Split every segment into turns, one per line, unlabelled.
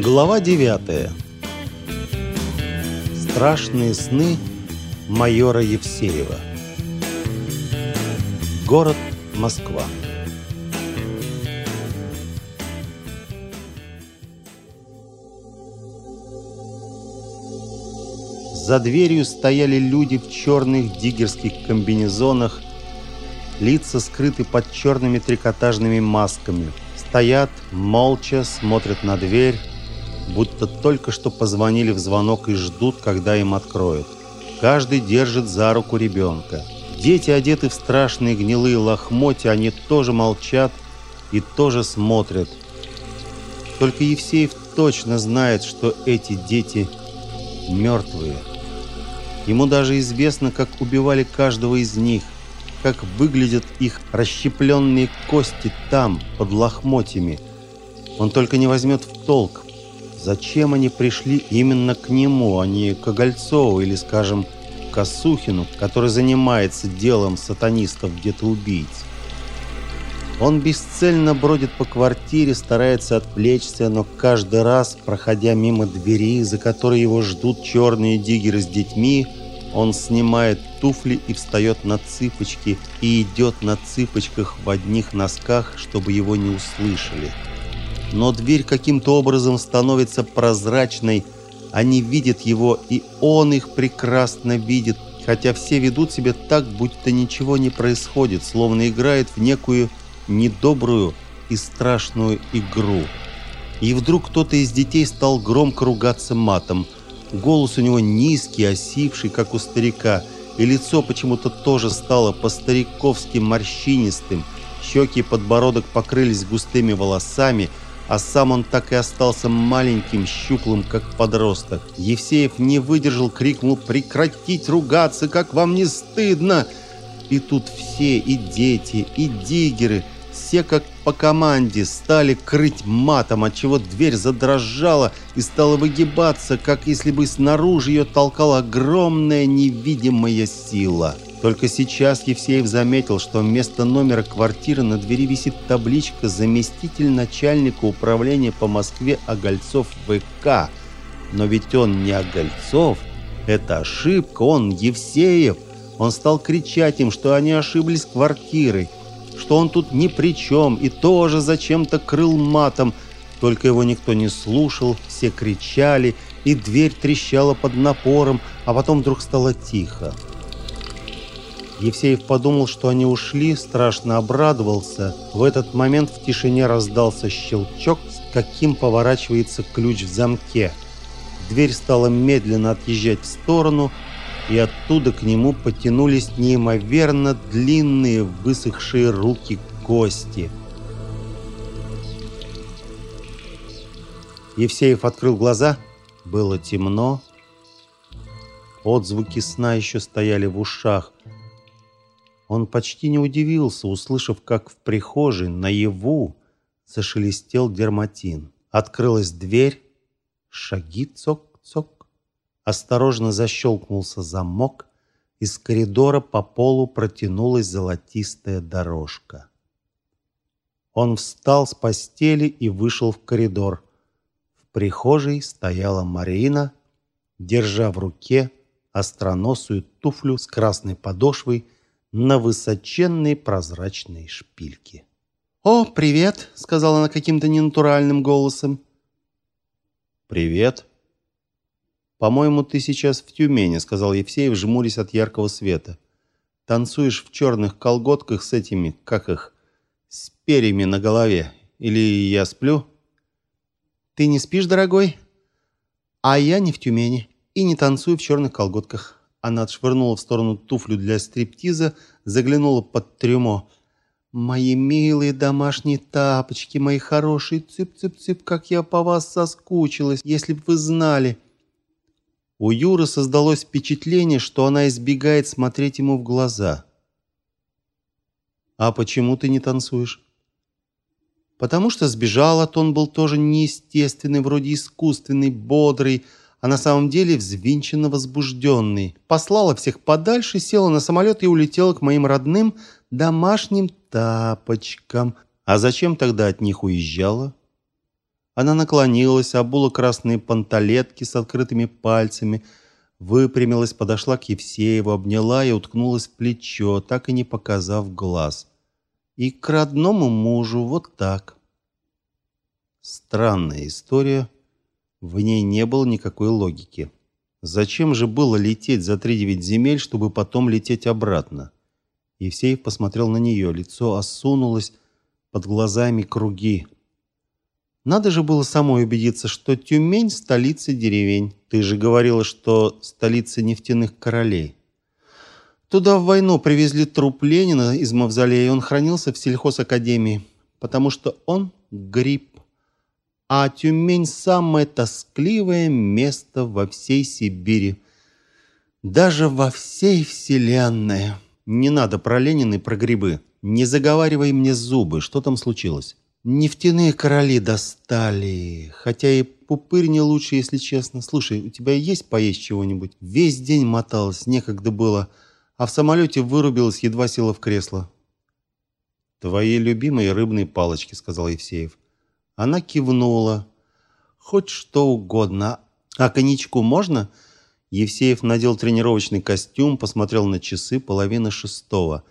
Глава 9. Страшные сны майора Евсеева. Город Москва. За дверью стояли люди в черных диггерских комбинезонах, лица скрыты под черными трикотажными масками. Стоят, молча, смотрят на дверь, будто только что позвонили в звонок и ждут, когда им откроют. Каждый держит за руку ребенка. Дети одеты в страшные гнилые лохмотья, они тоже молчат и тоже смотрят. Только Евсеев точно знает, что эти дети мертвые. Ему даже известно, как убивали каждого из них, как выглядят их расщепленные кости там, под лохмотьями. Он только не возьмет в толк, Зачем они пришли именно к нему, а не к Огольцову или, скажем, к Осухину, который занимается делом сатанистов где-то убийц? Он бесцельно бродит по квартире, старается отвлечься, но каждый раз, проходя мимо двери, за которой его ждут черные диггеры с детьми, он снимает туфли и встает на цыпочки и идет на цыпочках в одних носках, чтобы его не услышали но дверь каким-то образом становится прозрачной. Они видят его, и он их прекрасно видит, хотя все ведут себя так, будто ничего не происходит, словно играет в некую недобрую и страшную игру. И вдруг кто-то из детей стал громко ругаться матом. Голос у него низкий, осипший, как у старика, и лицо почему-то тоже стало по-стариковски морщинистым. Щеки и подбородок покрылись густыми волосами – а сам он так и остался маленьким, щуплым, как подросток. Евсеев не выдержал, крикнул «Прекратить ругаться, как вам не стыдно!» И тут все, и дети, и диггеры, все как по команде стали крыть матом, отчего дверь задрожала и стала выгибаться, как если бы снаружи ее толкала огромная невидимая сила. Только сейчас Евсеев заметил, что вместо номера квартиры на двери висит табличка «Заместитель начальника управления по Москве Огольцов ВК». Но ведь он не Огольцов. Это ошибка, он Евсеев. Он стал кричать им, что они ошиблись квартирой, что он тут ни при чем и тоже зачем-то крыл матом. Только его никто не слушал, все кричали, и дверь трещала под напором, а потом вдруг стало тихо. Евсеев подумал, что они ушли, страшно обрадовался. В этот момент в тишине раздался щелчок, с каким поворачивается ключ в замке. Дверь стала медленно отъезжать в сторону, и оттуда к нему потянулись неимоверно длинные высохшие руки кости. Евсеев открыл глаза. Было темно. Отзвуки сна еще стояли в ушах. Он почти не удивился, услышав, как в прихожей наяву зашелестел дерматин. Открылась дверь, шаги цок-цок. Осторожно защелкнулся замок, из коридора по полу протянулась золотистая дорожка. Он встал с постели и вышел в коридор. В прихожей стояла Марина, держа в руке остроносую туфлю с красной подошвой на высоченной прозрачной шпильке. «О, привет!» — сказала она каким-то ненатуральным голосом. «Привет!» «По-моему, ты сейчас в Тюмени», — сказал Евсеев, жмурясь от яркого света. «Танцуешь в черных колготках с этими, как их, с перьями на голове. Или я сплю?» «Ты не спишь, дорогой?» «А я не в Тюмени и не танцую в черных колготках. Она отшвырнула в сторону туфлю для стриптиза, заглянула под трюмо. «Мои милые домашние тапочки, мои хорошие, цып-цып-цып, как я по вас соскучилась, если бы вы знали!» У Юры создалось впечатление, что она избегает смотреть ему в глаза. «А почему ты не танцуешь?» «Потому что сбежал, а то он был тоже неестественный, вроде искусственный, бодрый, а на самом деле взвинченно возбужденный. Послала всех подальше, села на самолет и улетела к моим родным домашним тапочкам. А зачем тогда от них уезжала? Она наклонилась, обула красные панталетки с открытыми пальцами, выпрямилась, подошла к Евсееву, обняла и уткнулась в плечо, так и не показав глаз. И к родному мужу вот так. Странная история. В ней не было никакой логики. Зачем же было лететь за три девять земель, чтобы потом лететь обратно? Евсеев посмотрел на нее, лицо осунулось, под глазами круги. Надо же было самой убедиться, что Тюмень столица деревень. Ты же говорила, что столица нефтяных королей. Туда в войну привезли труп Ленина из мавзолея, и он хранился в сельхозакадемии, потому что он гриб. А Тюмень самое тоскливое место во всей Сибири. Даже во всей вселенной. Не надо про Ленина и про грибы. Не заговаривай мне зубы, что там случилось? Нефтяные короли достали. Хотя и пупырь не лучше, если честно. Слушай, у тебя есть поесть чего-нибудь? Весь день моталась, некогда было. А в самолете вырубилась, едва села в кресло. «Твои любимые рыбные палочки», — сказал Евсеев. Она кивнула. «Хоть что угодно. А коньячку можно?» Евсеев надел тренировочный костюм, посмотрел на часы половины шестого.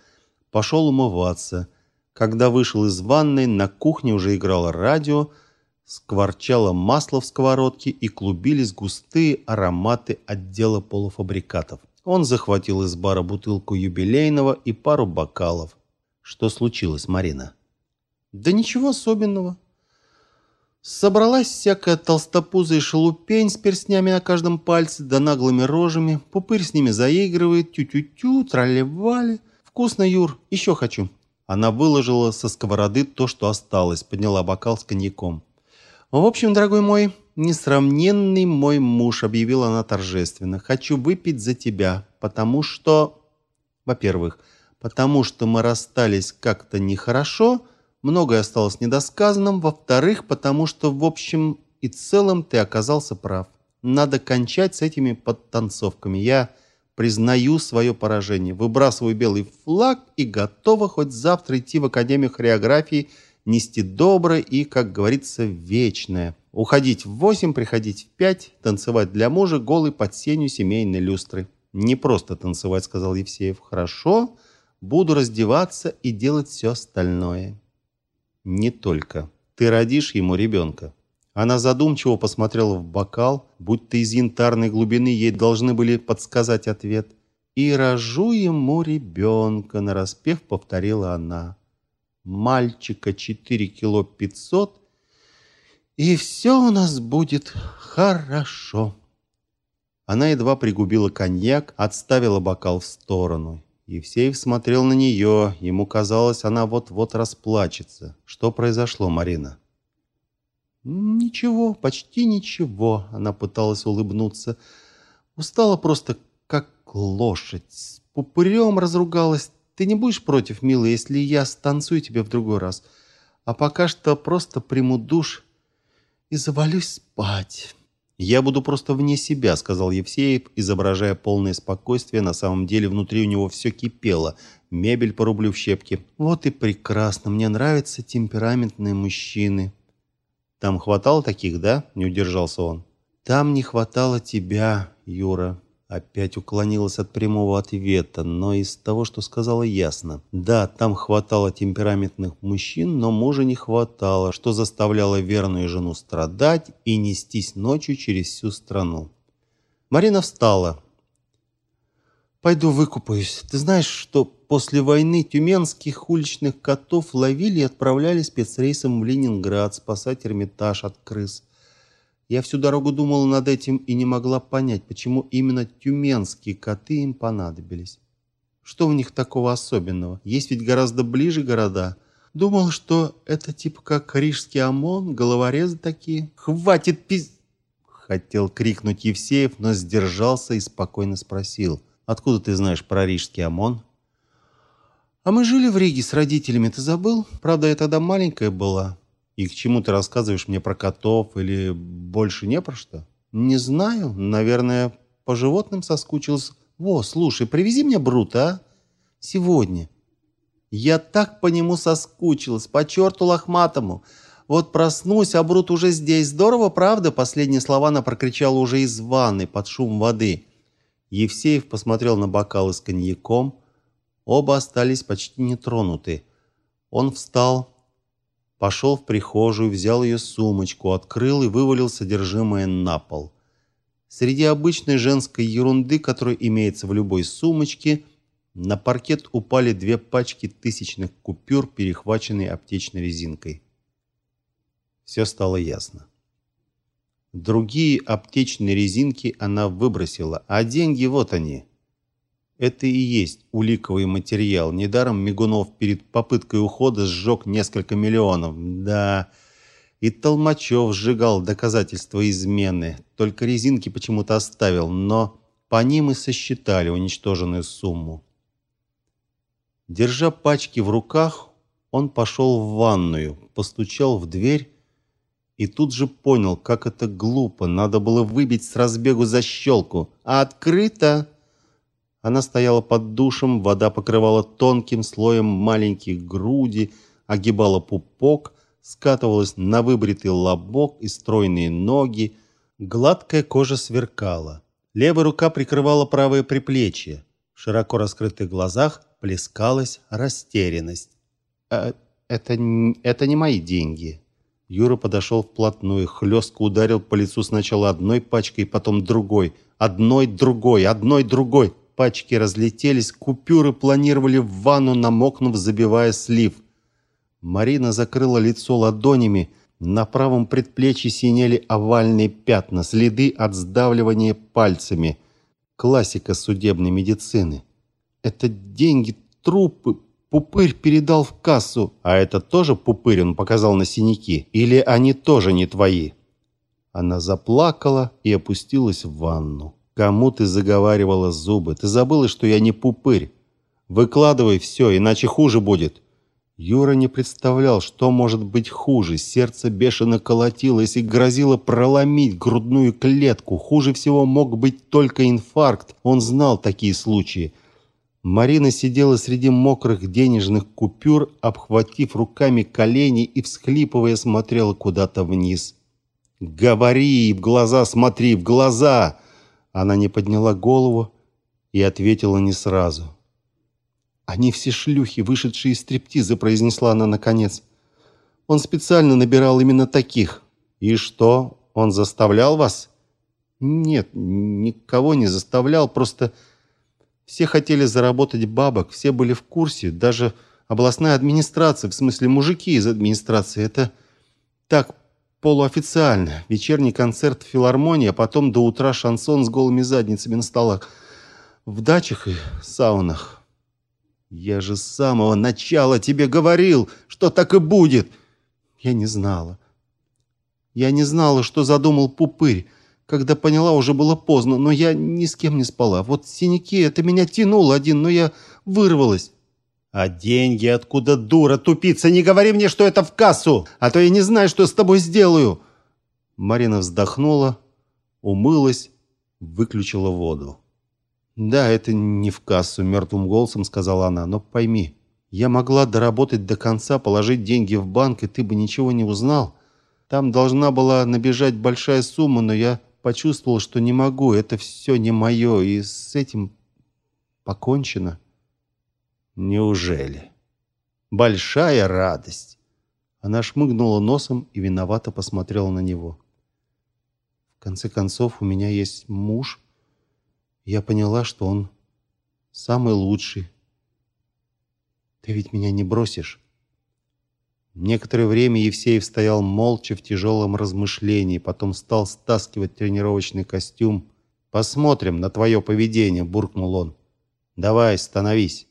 Пошел умываться. Когда вышел из ванной, на кухне уже играло радио, скворчало масло в сковородке и клубились густые ароматы отдела полуфабрикатов. Он захватил из бара бутылку юбилейного и пару бокалов. Что случилось, Марина? Да ничего особенного. Собралась всякая толстопузая шелупень с перстнями на каждом пальце, да наглыми рожами. Пупырь с ними заигрывает, тю-тю-тю, тролли-вали. Вкусно, Юр, еще хочу. Она выложила со сковороды то, что осталось, подняла бокал с коньяком. «В общем, дорогой мой, несравненный мой муж», — объявила она торжественно, — «хочу выпить за тебя, потому что...» «Во-первых, потому что мы расстались как-то нехорошо, многое осталось недосказанным. Во-вторых, потому что, в общем и целом, ты оказался прав. Надо кончать с этими подтанцовками. Я признаю свое поражение, выбрасываю белый флаг и готова хоть завтра идти в Академию хореографии, нести доброе и, как говорится, вечное. Уходить в восемь, приходить в пять, танцевать для мужа голый под сенью семейной люстры. Не просто танцевать, сказал Евсеев. Хорошо, буду раздеваться и делать все остальное. Не только. Ты родишь ему ребенка. Она задумчиво посмотрела в бокал, будто из янтарной глубины ей должны были подсказать ответ. «И рожу ему ребенка», — нараспев повторила она. «Мальчика четыре кило пятьсот, и все у нас будет хорошо». Она едва пригубила коньяк, отставила бокал в сторону. Евсеев смотрел на нее. Ему казалось, она вот-вот расплачется. Что произошло, Марина? «Ничего, почти ничего», — она пыталась улыбнуться. «Устала просто, как лошадь. С пупырем разругалась. Ты не будешь против, милая, если я станцую тебе в другой раз? А пока что просто приму душ и завалюсь спать». «Я буду просто вне себя», — сказал Евсеев, изображая полное спокойствие. На самом деле внутри у него все кипело. Мебель порублю в щепки. «Вот и прекрасно. Мне нравятся темпераментные мужчины». Там хватало таких, да? Не удержался он. Там не хватало тебя, Юра. Опять уклонилась от прямого ответа, но из того, что сказала, ясно. Да, там хватало темпераментных мужчин, но мужа не хватало, что заставляло верную жену страдать и нестись ночью через всю страну. Марина встала, Пойду выкупаюсь. Ты знаешь, что после войны тюменских уличных котов ловили и отправляли спецрейсом в Ленинград спасать Эрмитаж от крыс. Я всю дорогу думала над этим и не могла понять, почему именно тюменские коты им понадобились. Что в них такого особенного? Есть ведь гораздо ближе города. Думал, что это типа как рижский ОМОН, головорезы такие. Хватит пиз... Хотел крикнуть Евсеев, но сдержался и спокойно спросил – Откуда ты знаешь про рижский ОМОН? А мы жили в Риге с родителями, ты забыл? Правда, я тогда маленькая была. И к чему ты рассказываешь мне про котов или больше не про что? Не знаю, наверное, по животным соскучился. Во, слушай, привези мне Брута, а? Сегодня. Я так по нему соскучилась, по черту лохматому. Вот проснусь, а Брут уже здесь. Здорово, правда?» Последние слова она прокричала уже из ванны под шум воды. Евсеев посмотрел на бокалы с коньяком. Оба остались почти нетронуты. Он встал, пошел в прихожую, взял ее сумочку, открыл и вывалил содержимое на пол. Среди обычной женской ерунды, которая имеется в любой сумочке, на паркет упали две пачки тысячных купюр, перехваченные аптечной резинкой. Все стало ясно. Другие аптечные резинки она выбросила, а деньги вот они. Это и есть уликовый материал. Недаром Мигунов перед попыткой ухода сжег несколько миллионов. Да, и Толмачев сжигал доказательства измены. Только резинки почему-то оставил, но по ним и сосчитали уничтоженную сумму. Держа пачки в руках, он пошел в ванную, постучал в дверь и тут же понял, как это глупо. Надо было выбить с разбегу защелку. А открыто! Она стояла под душем, вода покрывала тонким слоем маленькие груди, огибала пупок, скатывалась на выбритый лобок и стройные ноги. Гладкая кожа сверкала. Левая рука прикрывала правое приплечье. В широко раскрытых глазах плескалась растерянность. «Э, «Это, это не мои деньги», Юра подошел вплотную, хлестко ударил по лицу сначала одной пачкой, потом другой. Одной, другой, одной, другой. Пачки разлетелись, купюры планировали в ванну, намокнув, забивая слив. Марина закрыла лицо ладонями. На правом предплечье синели овальные пятна, следы от сдавливания пальцами. Классика судебной медицины. Это деньги, трупы, Пупырь передал в кассу. А это тоже пупырь он показал на синяки? Или они тоже не твои? Она заплакала и опустилась в ванну. Кому ты заговаривала зубы? Ты забыла, что я не пупырь. Выкладывай все, иначе хуже будет. Юра не представлял, что может быть хуже. Сердце бешено колотилось и грозило проломить грудную клетку. Хуже всего мог быть только инфаркт. Он знал такие случаи. Марина сидела среди мокрых денежных купюр, обхватив руками колени и всхлипывая смотрела куда-то вниз. «Говори, в глаза смотри, в глаза!» Она не подняла голову и ответила не сразу. «Они все шлюхи, вышедшие из стриптиза», — произнесла она наконец. «Он специально набирал именно таких». «И что, он заставлял вас?» «Нет, никого не заставлял, просто...» Все хотели заработать бабок, все были в курсе, даже областная администрация, в смысле мужики из администрации. Это так полуофициально. Вечерний концерт в филармонии, а потом до утра шансон с голыми задницами на столах. В дачах и саунах. Я же с самого начала тебе говорил, что так и будет. Я не знала. Я не знала, что задумал Пупырь. Когда поняла, уже было поздно, но я ни с кем не спала. Вот синяки, это меня тянул один, но я вырвалась. А деньги откуда, дура, тупица? Не говори мне, что это в кассу, а то я не знаю, что с тобой сделаю. Марина вздохнула, умылась, выключила воду. Да, это не в кассу, мертвым голосом сказала она. Но пойми, я могла доработать до конца, положить деньги в банк, и ты бы ничего не узнал. Там должна была набежать большая сумма, но я почувствовал, что не могу, это все не мое, и с этим покончено. Неужели? Большая радость. Она шмыгнула носом и виновато посмотрела на него. В конце концов, у меня есть муж. Я поняла, что он самый лучший. Ты ведь меня не бросишь? Некоторое время Евсеев стоял молча в тяжелом размышлении, потом стал стаскивать тренировочный костюм. «Посмотрим на твое поведение», — буркнул он. «Давай, становись».